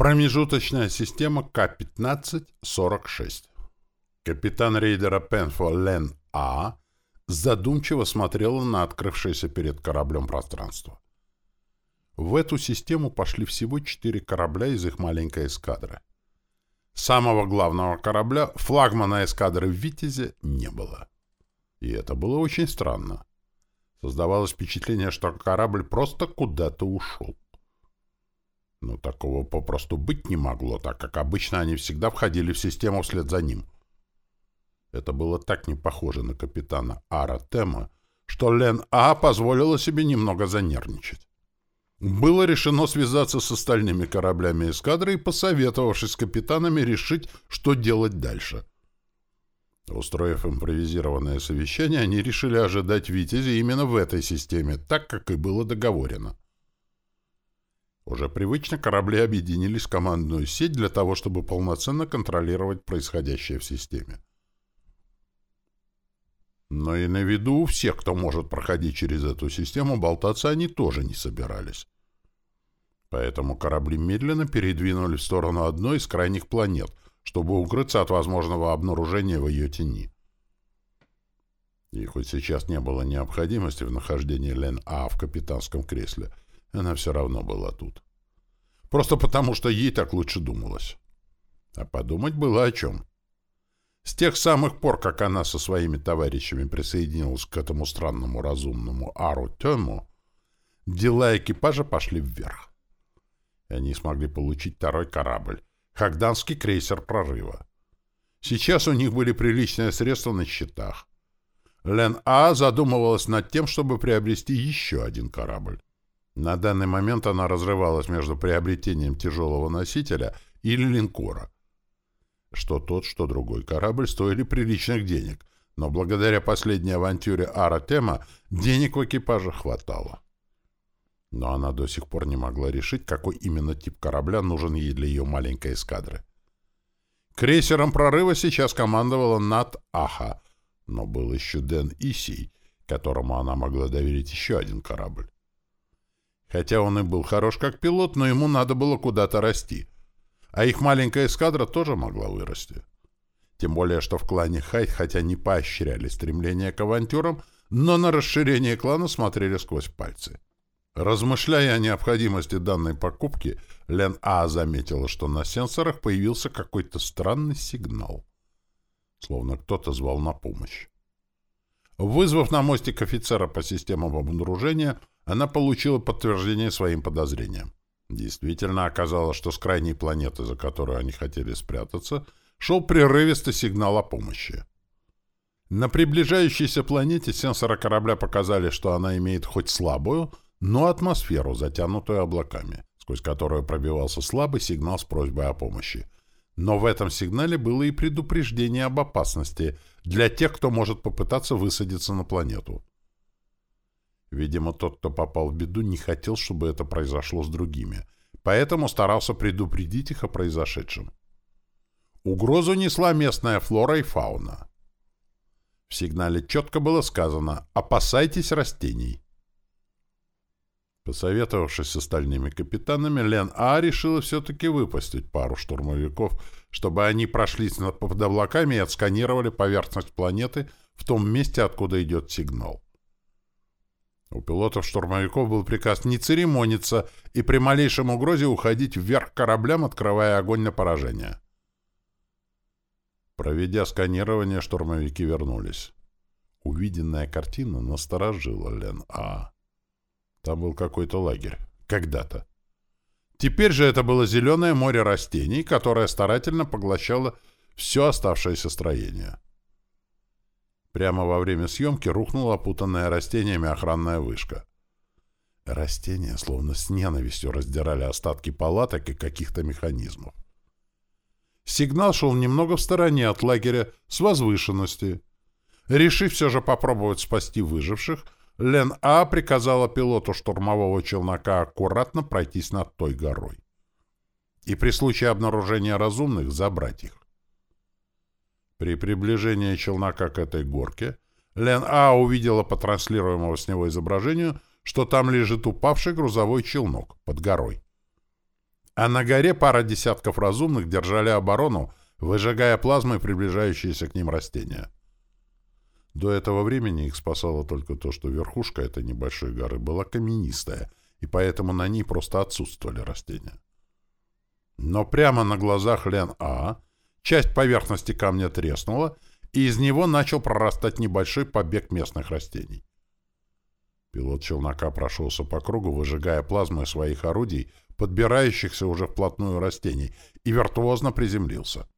Промежуточная система К-15-46. Капитан рейдера Пенфо Лен А задумчиво смотрела на открывшееся перед кораблем пространство. В эту систему пошли всего четыре корабля из их маленькой эскадры. Самого главного корабля, флагмана эскадры в «Витязе», не было. И это было очень странно. Создавалось впечатление, что корабль просто куда-то ушел. Но такого попросту быть не могло, так как обычно они всегда входили в систему вслед за ним. Это было так не похоже на капитана Ара Тема, что Лен А позволила себе немного занервничать. Было решено связаться с остальными кораблями эскадры и, посоветовавшись с капитанами, решить, что делать дальше. Устроив импровизированное совещание, они решили ожидать «Витязи» именно в этой системе, так, как и было договорено. Уже привычно корабли объединились в командную сеть для того, чтобы полноценно контролировать происходящее в системе. Но и на виду у всех, кто может проходить через эту систему, болтаться они тоже не собирались. Поэтому корабли медленно передвинули в сторону одной из крайних планет, чтобы укрыться от возможного обнаружения в ее тени. И хоть сейчас не было необходимости в нахождении Лен А в капитанском кресле, она все равно была тут. Просто потому, что ей так лучше думалось. А подумать было о чем. С тех самых пор, как она со своими товарищами присоединилась к этому странному разумному Ару Тему, дела экипажа пошли вверх. Они смогли получить второй корабль, Хагданский крейсер прорыва. Сейчас у них были приличные средства на счетах. Лен А задумывалась над тем, чтобы приобрести еще один корабль. На данный момент она разрывалась между приобретением тяжелого носителя или линкора. Что тот, что другой корабль стоили приличных денег, но благодаря последней авантюре Ара Тема денег в экипаже хватало. Но она до сих пор не могла решить, какой именно тип корабля нужен ей для ее маленькой эскадры. Крейсером прорыва сейчас командовала Нат Аха, но был еще Дэн Исий, которому она могла доверить еще один корабль. Хотя он и был хорош как пилот, но ему надо было куда-то расти. А их маленькая эскадра тоже могла вырасти. Тем более, что в клане Хайт, хотя не поощряли стремление к авантюрам, но на расширение клана смотрели сквозь пальцы. Размышляя о необходимости данной покупки, Лен А заметила, что на сенсорах появился какой-то странный сигнал. Словно кто-то звал на помощь. Вызвав на мостик офицера по системам обнаружения, она получила подтверждение своим подозрениям. Действительно оказалось, что с крайней планеты, за которую они хотели спрятаться, шел прерывистый сигнал о помощи. На приближающейся планете сенсоры корабля показали, что она имеет хоть слабую, но атмосферу, затянутую облаками, сквозь которую пробивался слабый сигнал с просьбой о помощи. Но в этом сигнале было и предупреждение об опасности для тех, кто может попытаться высадиться на планету. Видимо, тот, кто попал в беду, не хотел, чтобы это произошло с другими, поэтому старался предупредить их о произошедшем. Угрозу несла местная флора и фауна. В сигнале четко было сказано «Опасайтесь растений». Посоветовавшись с остальными капитанами, Лен А решила все-таки выпустить пару штурмовиков, чтобы они прошлись под облаками и отсканировали поверхность планеты в том месте, откуда идет сигнал. У пилотов-штурмовиков был приказ не церемониться и при малейшем угрозе уходить вверх кораблям, открывая огонь на поражение. Проведя сканирование, штурмовики вернулись. Увиденная картина насторожила Лен А. Там был какой-то лагерь. Когда-то. Теперь же это было зеленое море растений, которое старательно поглощало все оставшееся строение. Прямо во время съемки рухнула опутанная растениями охранная вышка. Растения словно с ненавистью раздирали остатки палаток и каких-то механизмов. Сигнал шел немного в стороне от лагеря, с возвышенности. Решив все же попробовать спасти выживших, Лен А приказала пилоту штурмового челнока аккуратно пройтись над той горой. И при случае обнаружения разумных забрать их. При приближении челнока к этой горке Лен А увидела по транслируемому с него изображению, что там лежит упавший грузовой челнок под горой. А на горе пара десятков разумных держали оборону, выжигая плазмой приближающиеся к ним растения. До этого времени их спасало только то, что верхушка этой небольшой горы была каменистая, и поэтому на ней просто отсутствовали растения. Но прямо на глазах Лен А часть поверхности камня треснула, и из него начал прорастать небольшой побег местных растений. Пилот челнока прошелся по кругу, выжигая плазмой своих орудий, подбирающихся уже вплотную растений, и виртуозно приземлился.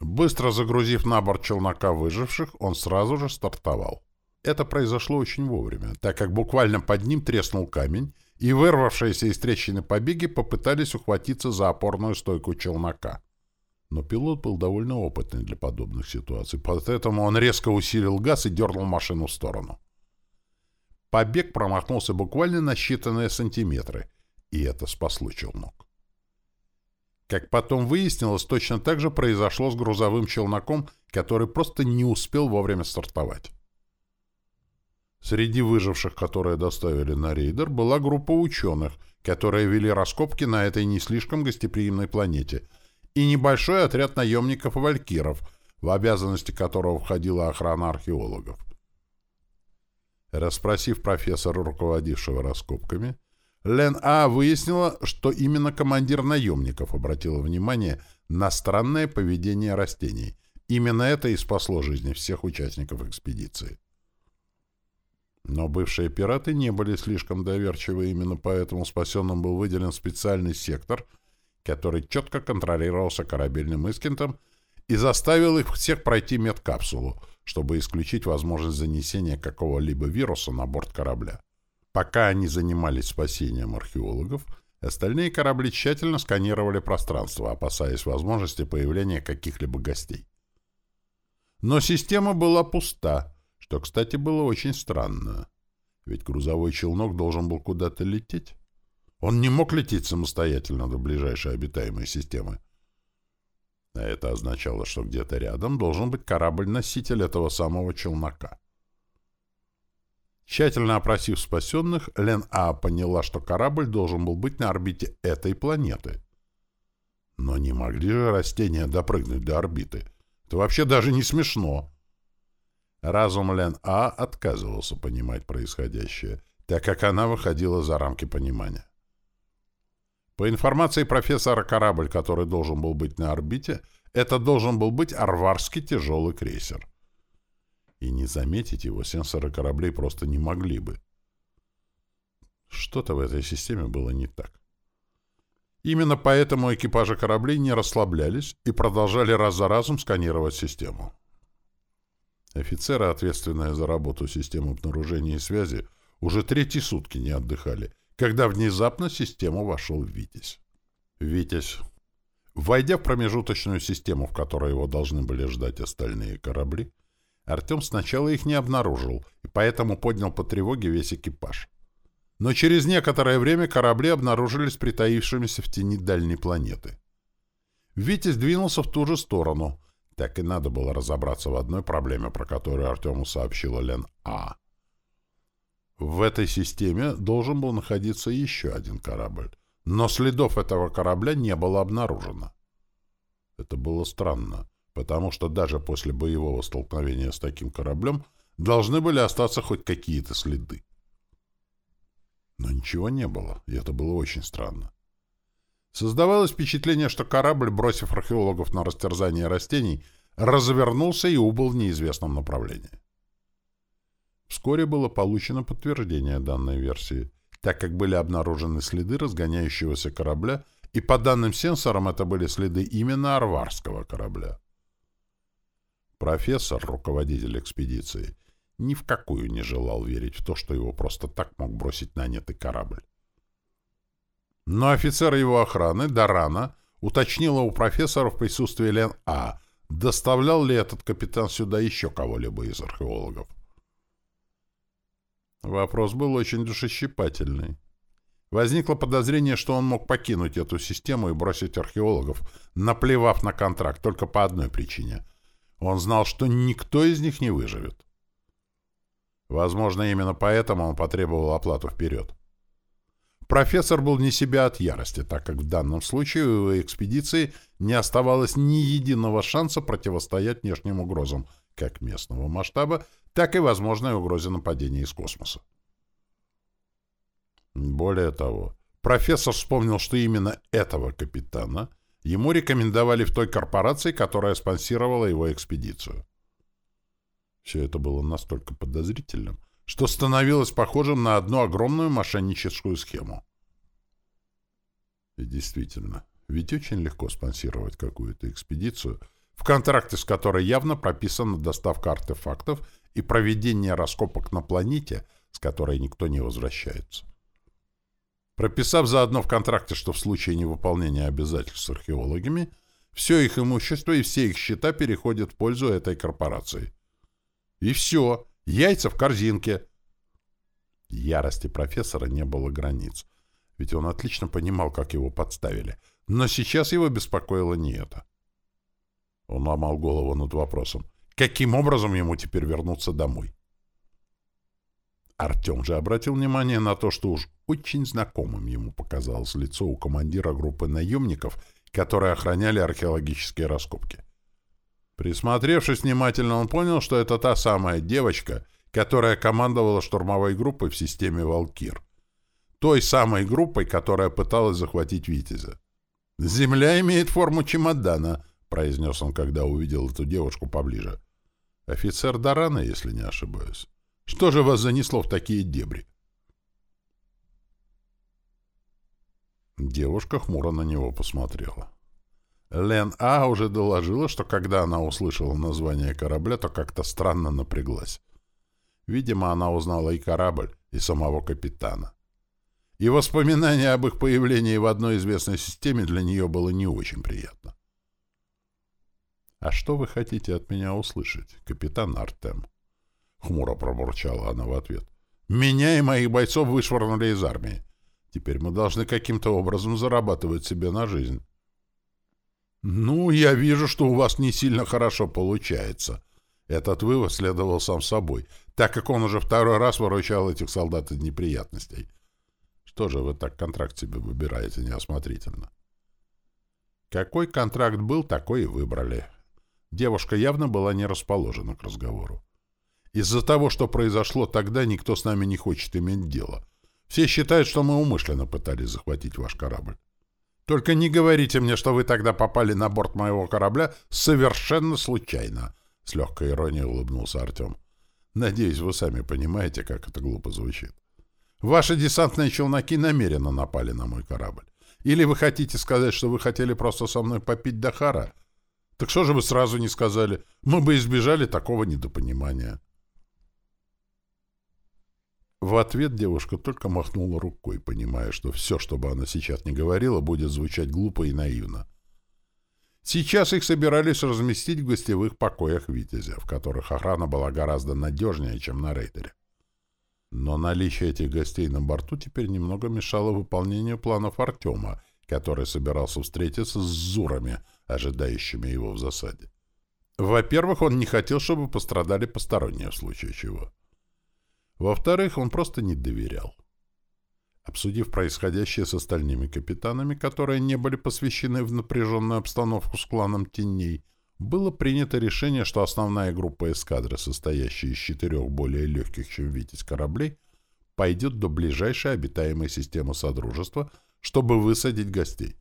Быстро загрузив на борт челнока выживших, он сразу же стартовал. Это произошло очень вовремя, так как буквально под ним треснул камень, и вырвавшиеся из трещины побеги попытались ухватиться за опорную стойку челнока. Но пилот был довольно опытный для подобных ситуаций, поэтому он резко усилил газ и дернул машину в сторону. Побег промахнулся буквально на считанные сантиметры, и это спасло челнок. Как потом выяснилось, точно так же произошло с грузовым челноком, который просто не успел вовремя стартовать. Среди выживших, которые доставили на рейдер, была группа ученых, которые вели раскопки на этой не слишком гостеприимной планете, и небольшой отряд наемников и валькиров, в обязанности которого входила охрана археологов. Расспросив профессора, руководившего раскопками, Лен А выяснила, что именно командир наемников обратил внимание на странное поведение растений. Именно это и спасло жизни всех участников экспедиции. Но бывшие пираты не были слишком доверчивы, именно поэтому спасенным был выделен специальный сектор, который четко контролировался корабельным Искентом и заставил их всех пройти медкапсулу, чтобы исключить возможность занесения какого-либо вируса на борт корабля. Пока они занимались спасением археологов, остальные корабли тщательно сканировали пространство, опасаясь возможности появления каких-либо гостей. Но система была пуста — что, кстати, было очень странно. Ведь грузовой челнок должен был куда-то лететь. Он не мог лететь самостоятельно до ближайшей обитаемой системы. А это означало, что где-то рядом должен быть корабль-носитель этого самого челнока. Тщательно опросив спасенных, Лен А поняла, что корабль должен был быть на орбите этой планеты. Но не могли же растения допрыгнуть до орбиты. Это вообще даже не смешно. Разум Лен А отказывался понимать происходящее, так как она выходила за рамки понимания. По информации профессора корабль, который должен был быть на орбите, это должен был быть арварский тяжелый крейсер. И не заметить его сенсоры кораблей просто не могли бы. Что-то в этой системе было не так. Именно поэтому экипажи кораблей не расслаблялись и продолжали раз за разом сканировать систему. Офицеры, ответственные за работу системы обнаружения и связи, уже третьи сутки не отдыхали, когда внезапно систему вошел Витязь. Витязь. Войдя в промежуточную систему, в которой его должны были ждать остальные корабли, Артем сначала их не обнаружил, и поэтому поднял по тревоге весь экипаж. Но через некоторое время корабли обнаружились притаившимися в тени дальней планеты. Витязь двинулся в ту же сторону, так и надо было разобраться в одной проблеме, про которую Артему сообщила Лен А. В этой системе должен был находиться еще один корабль, но следов этого корабля не было обнаружено. Это было странно, потому что даже после боевого столкновения с таким кораблем должны были остаться хоть какие-то следы. Но ничего не было, и это было очень странно. Создавалось впечатление, что корабль, бросив археологов на растерзание растений, развернулся и убыл в неизвестном направлении. Вскоре было получено подтверждение данной версии, так как были обнаружены следы разгоняющегося корабля, и по данным сенсорам это были следы именно арварского корабля. Профессор, руководитель экспедиции, ни в какую не желал верить в то, что его просто так мог бросить нанятый корабль. Но офицер его охраны, Дарана, уточнила у профессора в присутствии Лен А., доставлял ли этот капитан сюда еще кого-либо из археологов. Вопрос был очень душещипательный. Возникло подозрение, что он мог покинуть эту систему и бросить археологов, наплевав на контракт только по одной причине. Он знал, что никто из них не выживет. Возможно, именно поэтому он потребовал оплату вперед. Профессор был не себя от ярости, так как в данном случае у его экспедиции не оставалось ни единого шанса противостоять внешним угрозам как местного масштаба, так и возможной угрозе нападения из космоса. Более того, профессор вспомнил, что именно этого капитана ему рекомендовали в той корпорации, которая спонсировала его экспедицию. Все это было настолько подозрительным, что становилось похожим на одну огромную мошенническую схему. И действительно, ведь очень легко спонсировать какую-то экспедицию, в контракте с которой явно прописана доставка артефактов и проведение раскопок на планете, с которой никто не возвращается. Прописав заодно в контракте, что в случае невыполнения обязательств с археологами, все их имущество и все их счета переходят в пользу этой корпорации. И все, яйца в корзинке. Ярости профессора не было границ, ведь он отлично понимал, как его подставили. Но сейчас его беспокоило не это. Он ломал голову над вопросом, каким образом ему теперь вернуться домой. Артем же обратил внимание на то, что уж очень знакомым ему показалось лицо у командира группы наемников, которые охраняли археологические раскопки. Присмотревшись внимательно, он понял, что это та самая девочка, которая командовала штурмовой группой в системе «Валкир». Той самой группой, которая пыталась захватить Витязя. «Земля имеет форму чемодана», — произнес он, когда увидел эту девушку поближе. «Офицер Дарана, если не ошибаюсь». Что же вас занесло в такие дебри? Девушка хмуро на него посмотрела. Лен А уже доложила, что когда она услышала название корабля, то как-то странно напряглась. Видимо, она узнала и корабль, и самого капитана. И воспоминание об их появлении в одной известной системе для нее было не очень приятно. «А что вы хотите от меня услышать, капитан Артем?» — хмуро пробурчала она в ответ. «Меня и моих бойцов вышвырнули из армии. Теперь мы должны каким-то образом зарабатывать себе на жизнь». «Ну, я вижу, что у вас не сильно хорошо получается». Этот вывод следовал сам собой, так как он уже второй раз выручал этих солдат из неприятностей. Что же вы так контракт себе выбираете неосмотрительно? Какой контракт был, такой и выбрали. Девушка явно была не расположена к разговору. Из-за того, что произошло тогда, никто с нами не хочет иметь дело. Все считают, что мы умышленно пытались захватить ваш корабль. Только не говорите мне, что вы тогда попали на борт моего корабля совершенно случайно. С легкой иронией улыбнулся Артем. Надеюсь, вы сами понимаете, как это глупо звучит. Ваши десантные челноки намеренно напали на мой корабль. Или вы хотите сказать, что вы хотели просто со мной попить Дахара? Так что же вы сразу не сказали? Мы бы избежали такого недопонимания. В ответ девушка только махнула рукой, понимая, что все, что бы она сейчас не говорила, будет звучать глупо и наивно. Сейчас их собирались разместить в гостевых покоях «Витязя», в которых охрана была гораздо надежнее, чем на рейдере. Но наличие этих гостей на борту теперь немного мешало выполнению планов Артема, который собирался встретиться с Зурами, ожидающими его в засаде. Во-первых, он не хотел, чтобы пострадали посторонние в случае чего. Во-вторых, он просто не доверял. Обсудив происходящее с остальными капитанами, которые не были посвящены в напряженную обстановку с кланом теней, было принято решение, что основная группа эскадры, состоящая из четырех более легких, чем «Витязь» кораблей, пойдет до ближайшей обитаемой системы Содружества, чтобы высадить гостей.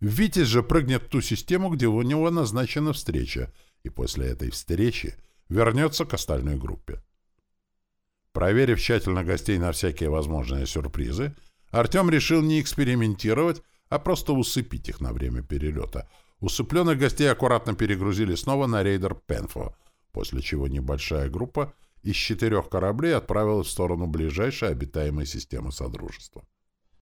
«Витязь» же прыгнет в ту систему, где у него назначена встреча, и после этой встречи вернется к остальной группе. Проверив тщательно гостей на всякие возможные сюрпризы, Артем решил не экспериментировать, а просто усыпить их на время перелета. Усыпленных гостей аккуратно перегрузили снова на рейдер Пенфо, после чего небольшая группа из четырех кораблей отправилась в сторону ближайшей обитаемой системы Содружества.